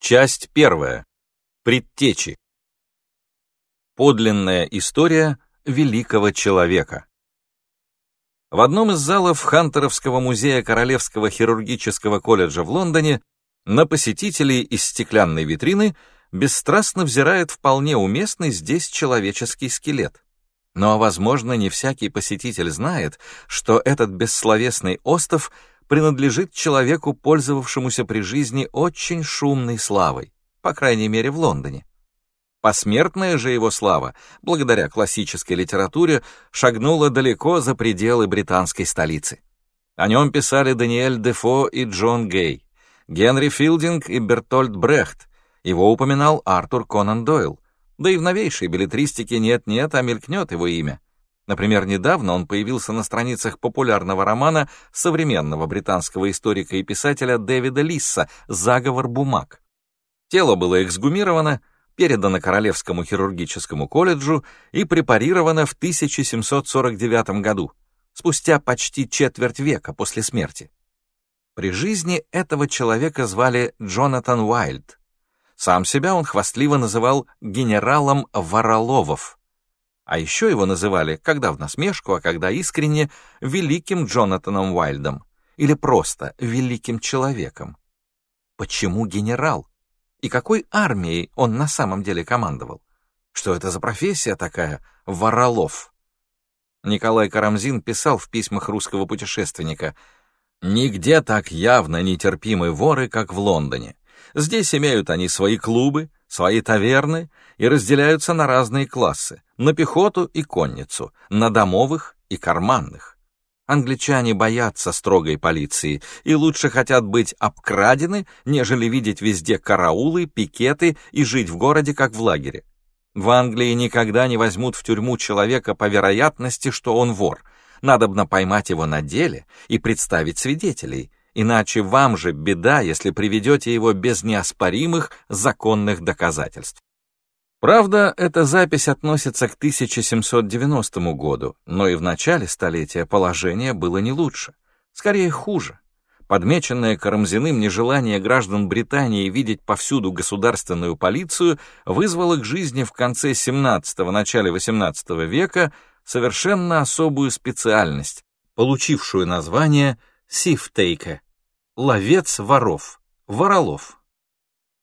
Часть первая. Предтечи. Подлинная история великого человека. В одном из залов Хантеровского музея Королевского хирургического колледжа в Лондоне на посетителей из стеклянной витрины бесстрастно взирает вполне уместный здесь человеческий скелет. Но, возможно, не всякий посетитель знает, что этот бессловесный остов принадлежит человеку, пользовавшемуся при жизни очень шумной славой, по крайней мере в Лондоне. Посмертная же его слава, благодаря классической литературе, шагнула далеко за пределы британской столицы. О нем писали Даниэль Дефо и Джон Гей, Генри Филдинг и Бертольд Брехт, его упоминал Артур Конан Дойл, да и в новейшей билетристике нет-нет, а мелькнет его имя. Например, недавно он появился на страницах популярного романа современного британского историка и писателя Дэвида Лисса «Заговор бумаг». Тело было эксгумировано, передано Королевскому хирургическому колледжу и препарировано в 1749 году, спустя почти четверть века после смерти. При жизни этого человека звали Джонатан Уайльд. Сам себя он хвастливо называл генералом Вороловов, а еще его называли, когда в насмешку, а когда искренне, великим Джонатаном Уайльдом или просто великим человеком. Почему генерал? И какой армией он на самом деле командовал? Что это за профессия такая — воролов? Николай Карамзин писал в письмах русского путешественника «Нигде так явно нетерпимы воры, как в Лондоне. Здесь имеют они свои клубы, свои таверны и разделяются на разные классы, на пехоту и конницу, на домовых и карманных. Англичане боятся строгой полиции и лучше хотят быть обкрадены, нежели видеть везде караулы, пикеты и жить в городе, как в лагере. В Англии никогда не возьмут в тюрьму человека по вероятности, что он вор. Надобно поймать его на деле и представить свидетелей, иначе вам же беда, если приведете его без неоспоримых законных доказательств. Правда, эта запись относится к 1790 году, но и в начале столетия положение было не лучше, скорее хуже. Подмеченное Карамзиным нежелание граждан Британии видеть повсюду государственную полицию вызвало к жизни в конце 17-го, начале 18 века совершенно особую специальность, получившую название сифтейка ловец воров, воролов.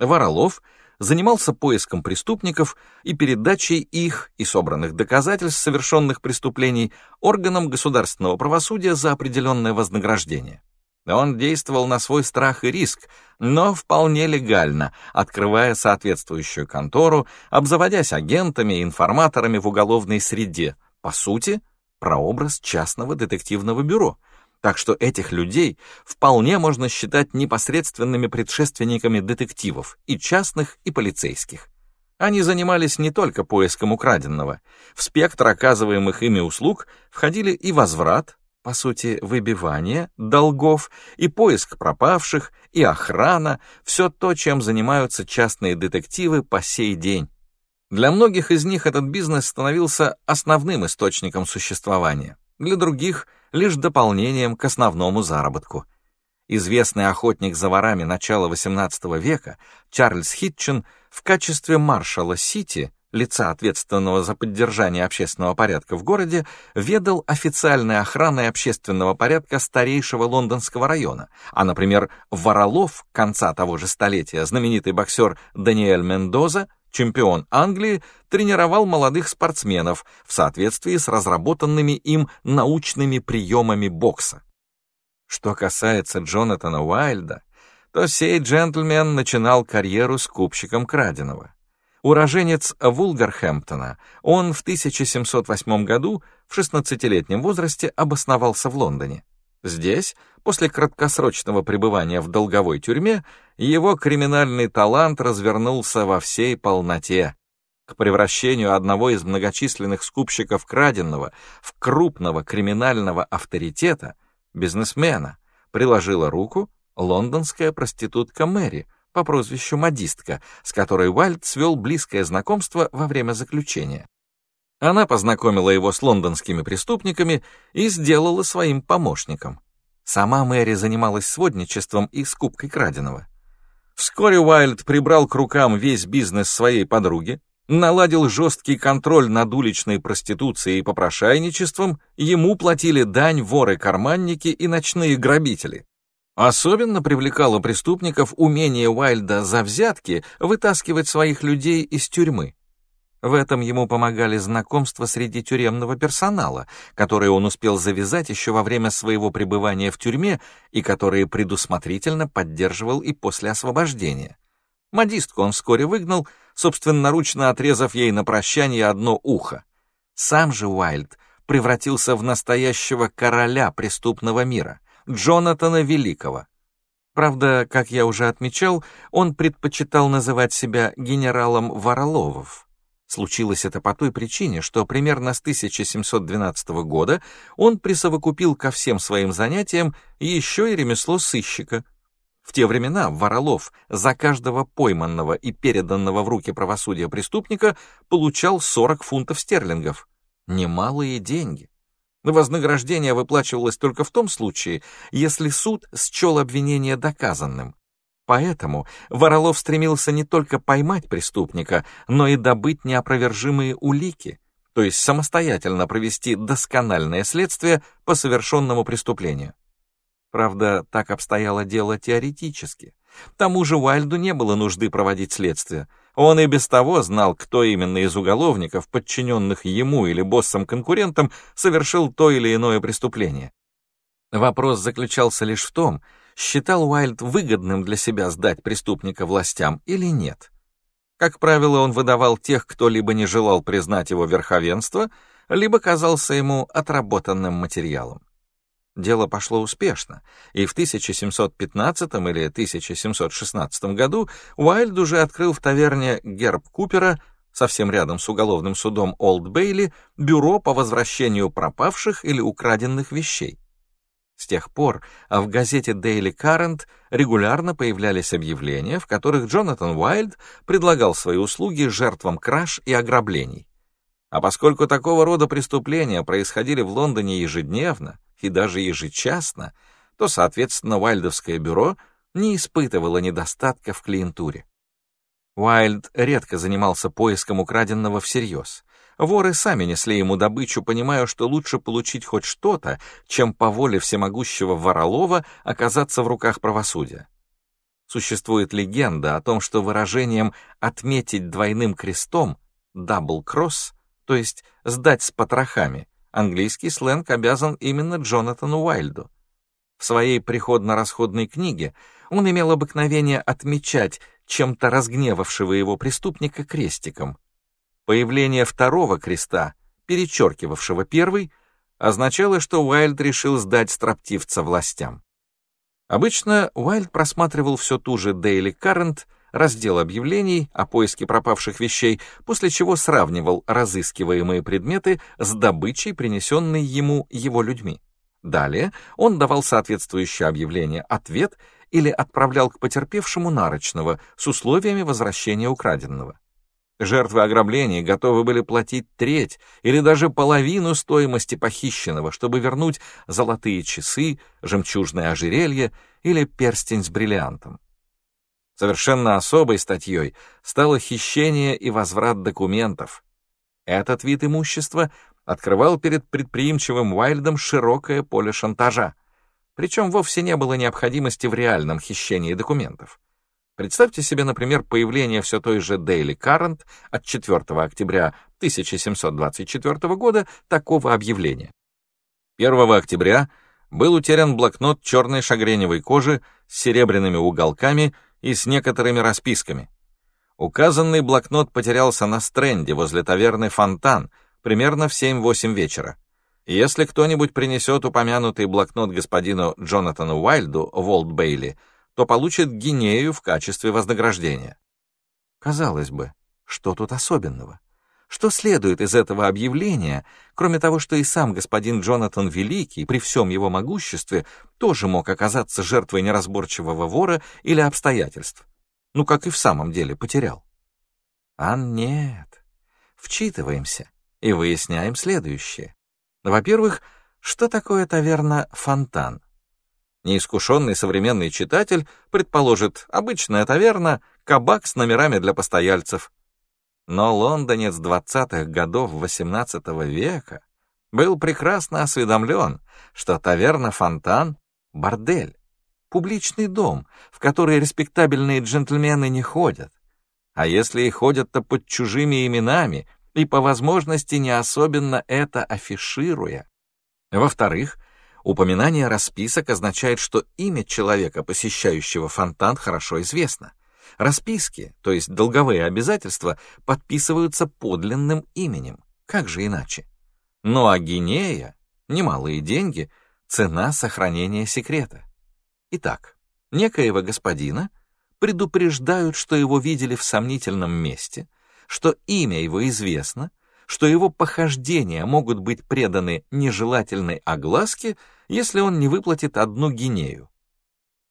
Воролов занимался поиском преступников и передачей их и собранных доказательств совершенных преступлений органам государственного правосудия за определенное вознаграждение. Он действовал на свой страх и риск, но вполне легально, открывая соответствующую контору, обзаводясь агентами и информаторами в уголовной среде, по сути, прообраз частного детективного бюро — так что этих людей вполне можно считать непосредственными предшественниками детективов, и частных, и полицейских. Они занимались не только поиском украденного. В спектр оказываемых ими услуг входили и возврат, по сути, выбивание долгов, и поиск пропавших, и охрана, все то, чем занимаются частные детективы по сей день. Для многих из них этот бизнес становился основным источником существования для других — лишь дополнением к основному заработку. Известный охотник за ворами начала XVIII века Чарльз Хитчин в качестве маршала Сити, лица ответственного за поддержание общественного порядка в городе, ведал официальной охраной общественного порядка старейшего лондонского района, а, например, Воролов конца того же столетия, знаменитый боксер Даниэль Мендоза, чемпион Англии, тренировал молодых спортсменов в соответствии с разработанными им научными приемами бокса. Что касается Джонатана Уайльда, то сей джентльмен начинал карьеру скупщиком краденого. Уроженец Вулгархэмптона, он в 1708 году в 16-летнем возрасте обосновался в Лондоне. Здесь, после краткосрочного пребывания в долговой тюрьме, его криминальный талант развернулся во всей полноте. К превращению одного из многочисленных скупщиков краденного в крупного криминального авторитета, бизнесмена, приложила руку лондонская проститутка Мэри по прозвищу Модистка, с которой Уайльд свел близкое знакомство во время заключения. Она познакомила его с лондонскими преступниками и сделала своим помощником. Сама Мэри занималась сводничеством и скупкой краденого. Вскоре Уайльд прибрал к рукам весь бизнес своей подруги, наладил жесткий контроль над уличной проституцией и попрошайничеством, ему платили дань воры-карманники и ночные грабители. Особенно привлекало преступников умение Уайльда за взятки вытаскивать своих людей из тюрьмы. В этом ему помогали знакомства среди тюремного персонала, которые он успел завязать еще во время своего пребывания в тюрьме и которые предусмотрительно поддерживал и после освобождения. Модистку он вскоре выгнал, собственноручно отрезав ей на прощание одно ухо. Сам же Уайльд превратился в настоящего короля преступного мира, Джонатана Великого. Правда, как я уже отмечал, он предпочитал называть себя генералом Вороловов. Случилось это по той причине, что примерно с 1712 года он присовокупил ко всем своим занятиям еще и ремесло сыщика. В те времена Воролов за каждого пойманного и переданного в руки правосудия преступника получал 40 фунтов стерлингов. Немалые деньги. Вознаграждение выплачивалось только в том случае, если суд счел обвинение доказанным. Поэтому Воролов стремился не только поймать преступника, но и добыть неопровержимые улики, то есть самостоятельно провести доскональное следствие по совершенному преступлению. Правда, так обстояло дело теоретически. К тому же Уайльду не было нужды проводить следствие. Он и без того знал, кто именно из уголовников, подчиненных ему или боссам-конкурентам, совершил то или иное преступление. Вопрос заключался лишь в том, считал Уайльд выгодным для себя сдать преступника властям или нет. Как правило, он выдавал тех, кто либо не желал признать его верховенство, либо казался ему отработанным материалом. Дело пошло успешно, и в 1715 или 1716 году Уайльд уже открыл в таверне Герб Купера, совсем рядом с уголовным судом Олд Бейли, бюро по возвращению пропавших или украденных вещей. С тех пор а в газете Daily Current регулярно появлялись объявления, в которых Джонатан Уайльд предлагал свои услуги жертвам краж и ограблений. А поскольку такого рода преступления происходили в Лондоне ежедневно и даже ежечасно, то, соответственно, Уайльдовское бюро не испытывало недостатка в клиентуре. Уайльд редко занимался поиском украденного всерьез. Воры сами несли ему добычу, понимая, что лучше получить хоть что-то, чем по воле всемогущего Воролова оказаться в руках правосудия. Существует легенда о том, что выражением «отметить двойным крестом» «double cross», то есть «сдать с потрохами», английский сленг обязан именно Джонатану Уайльду. В своей приходно-расходной книге он имел обыкновение отмечать чем-то разгневавшего его преступника крестиком — Появление второго креста, перечеркивавшего первый, означало, что Уайльд решил сдать строптивца властям. Обычно Уайльд просматривал все ту же Daily Current, раздел объявлений о поиске пропавших вещей, после чего сравнивал разыскиваемые предметы с добычей, принесенной ему его людьми. Далее он давал соответствующее объявление ответ или отправлял к потерпевшему нарочного с условиями возвращения украденного. Жертвы ограблений готовы были платить треть или даже половину стоимости похищенного, чтобы вернуть золотые часы, жемчужное ожерелье или перстень с бриллиантом. Совершенно особой статьей стало хищение и возврат документов. Этот вид имущества открывал перед предприимчивым Уайльдом широкое поле шантажа. Причем вовсе не было необходимости в реальном хищении документов. Представьте себе, например, появление все той же Daily Current от 4 октября 1724 года такого объявления. 1 октября был утерян блокнот черной шагреневой кожи с серебряными уголками и с некоторыми расписками. Указанный блокнот потерялся на стренде возле таверны «Фонтан» примерно в 7-8 вечера. Если кто-нибудь принесет упомянутый блокнот господину Джонатану Уайльду в Бейли, то получит гинею в качестве вознаграждения. Казалось бы, что тут особенного? Что следует из этого объявления, кроме того, что и сам господин Джонатан Великий, при всем его могуществе, тоже мог оказаться жертвой неразборчивого вора или обстоятельств? Ну, как и в самом деле потерял. А нет. Вчитываемся и выясняем следующее. Во-первых, что такое таверна «Фонтан»? Неискушенный современный читатель предположит обычная таверна, кабак с номерами для постояльцев. Но лондонец 20-х годов XVIII века был прекрасно осведомлен, что таверна «Фонтан» — бордель, публичный дом, в который респектабельные джентльмены не ходят. А если и ходят, то под чужими именами и по возможности не особенно это афишируя. Во-вторых, упоминание расписок означает, что имя человека, посещающего фонтан, хорошо известно. Расписки, то есть долговые обязательства, подписываются подлинным именем. Как же иначе? Ну а гинея, немалые деньги, цена сохранения секрета. Итак, некоего господина предупреждают, что его видели в сомнительном месте, что имя его известно, что его похождения могут быть преданы нежелательной огласке, если он не выплатит одну гинею.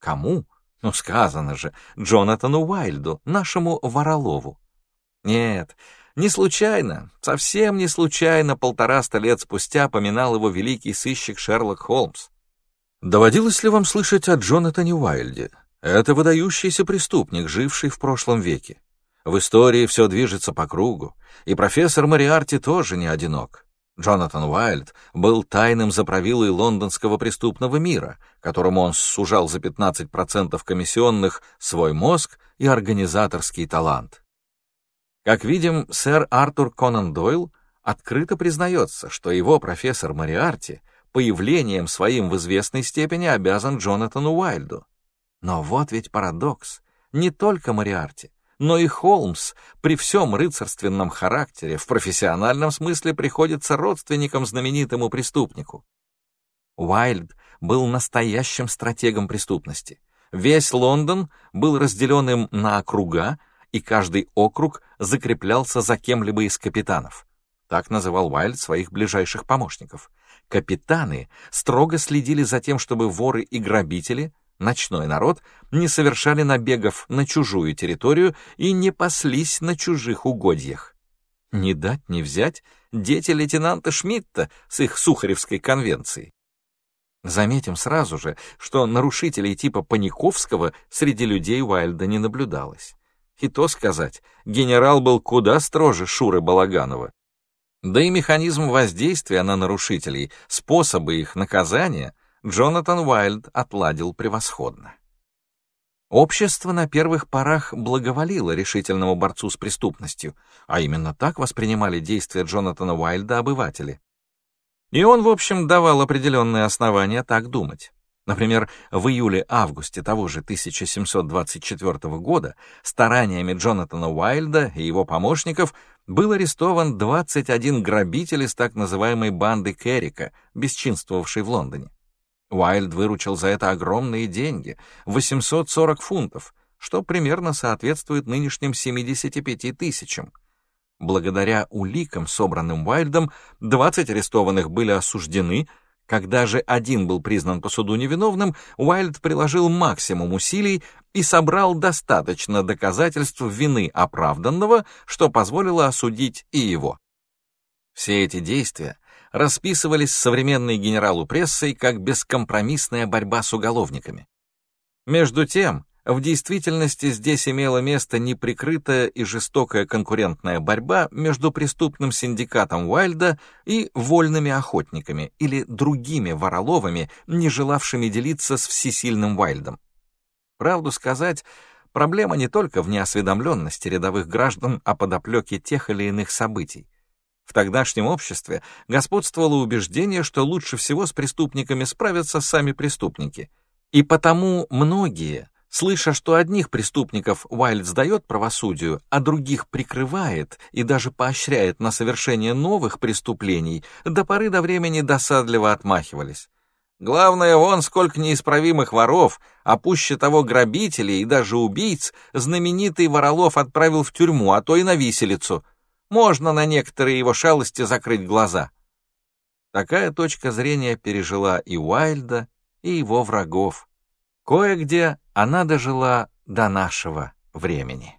Кому? Ну, сказано же, Джонатану Уайльду, нашему Воролову. Нет, не случайно, совсем не случайно полтораста лет спустя поминал его великий сыщик Шерлок Холмс. Доводилось ли вам слышать о Джонатане Уайльде? Это выдающийся преступник, живший в прошлом веке. В истории все движется по кругу, и профессор Мариарти тоже не одинок. Джонатан Уайльд был тайным заправилой лондонского преступного мира, которому он сужал за 15% комиссионных свой мозг и организаторский талант. Как видим, сэр Артур Конан Дойл открыто признается, что его профессор Мариарти — появлением своим в известной степени обязан Джонатану Уайльду. Но вот ведь парадокс. Не только Мариарти, но и Холмс при всем рыцарственном характере в профессиональном смысле приходится родственником знаменитому преступнику. Уайльд был настоящим стратегом преступности. Весь Лондон был разделен им на округа, и каждый округ закреплялся за кем-либо из капитанов. Так называл Уайльд своих ближайших помощников. Капитаны строго следили за тем, чтобы воры и грабители, ночной народ, не совершали набегов на чужую территорию и не паслись на чужих угодьях. Не дать не взять дети лейтенанта Шмидта с их Сухаревской конвенцией. Заметим сразу же, что нарушителей типа Паниковского среди людей Уайльда не наблюдалось. И то сказать, генерал был куда строже Шуры Балаганова. Да и механизм воздействия на нарушителей, способы их наказания Джонатан Уайльд отладил превосходно. Общество на первых порах благоволило решительному борцу с преступностью, а именно так воспринимали действия Джонатана Уайльда обыватели. И он, в общем, давал определенные основания так думать. Например, в июле-августе того же 1724 года стараниями Джонатана Уайльда и его помощников был арестован 21 грабитель из так называемой банды Керрика, бесчинствовавшей в Лондоне. Уайльд выручил за это огромные деньги — 840 фунтов, что примерно соответствует нынешним 75 тысячам. Благодаря уликам, собранным Уайльдом, 20 арестованных были осуждены — когда же один был признан по суду невиновным, Уайльд приложил максимум усилий и собрал достаточно доказательств вины оправданного, что позволило осудить и его. Все эти действия расписывались современной генералу прессой как бескомпромиссная борьба с уголовниками. Между тем, в действительности здесь имела место неприкрытая и жестокая конкурентная борьба между преступным синдикатом Уайльда и вольными охотниками или другими вороловами, не желавшими делиться с всесильным Уайльдом. Правду сказать, проблема не только в неосведомленности рядовых граждан о подоплеке тех или иных событий. В тогдашнем обществе господствовало убеждение, что лучше всего с преступниками справятся сами преступники. И потому многие, Слыша, что одних преступников Уайльд сдает правосудию, а других прикрывает и даже поощряет на совершение новых преступлений, до поры до времени досадливо отмахивались. Главное, вон сколько неисправимых воров, а пуще того грабителей и даже убийц, знаменитый Воролов отправил в тюрьму, а то и на виселицу. Можно на некоторые его шалости закрыть глаза. Такая точка зрения пережила и Уайльда, и его врагов. Кое-где она дожила до нашего времени.